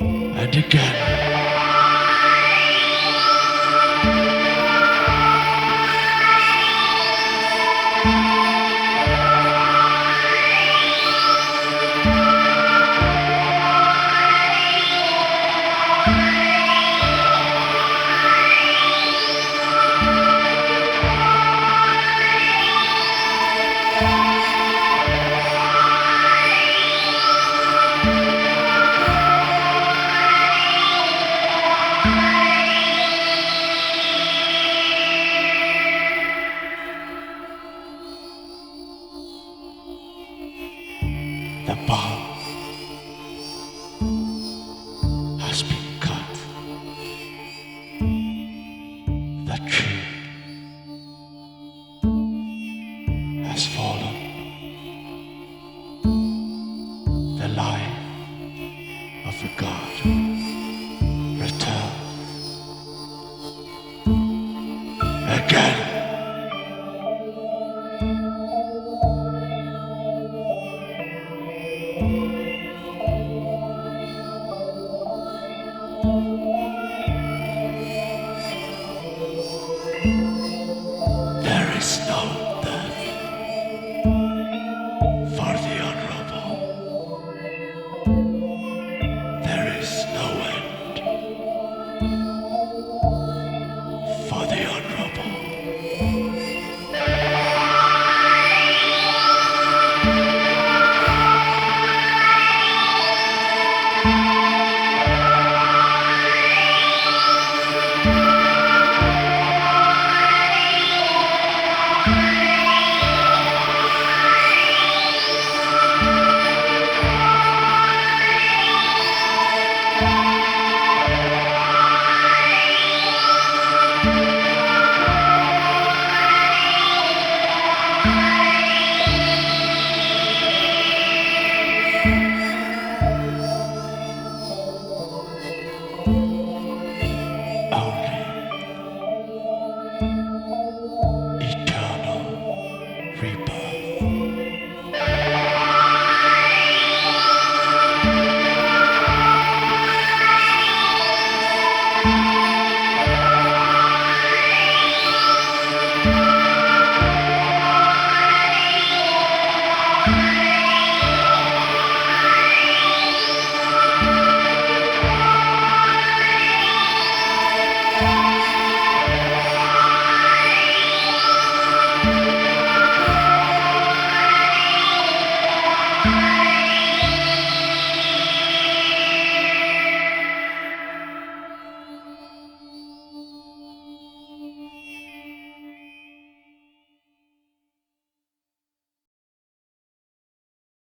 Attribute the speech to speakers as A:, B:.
A: and again. has been cut. The tree has fallen. The lie. reborn.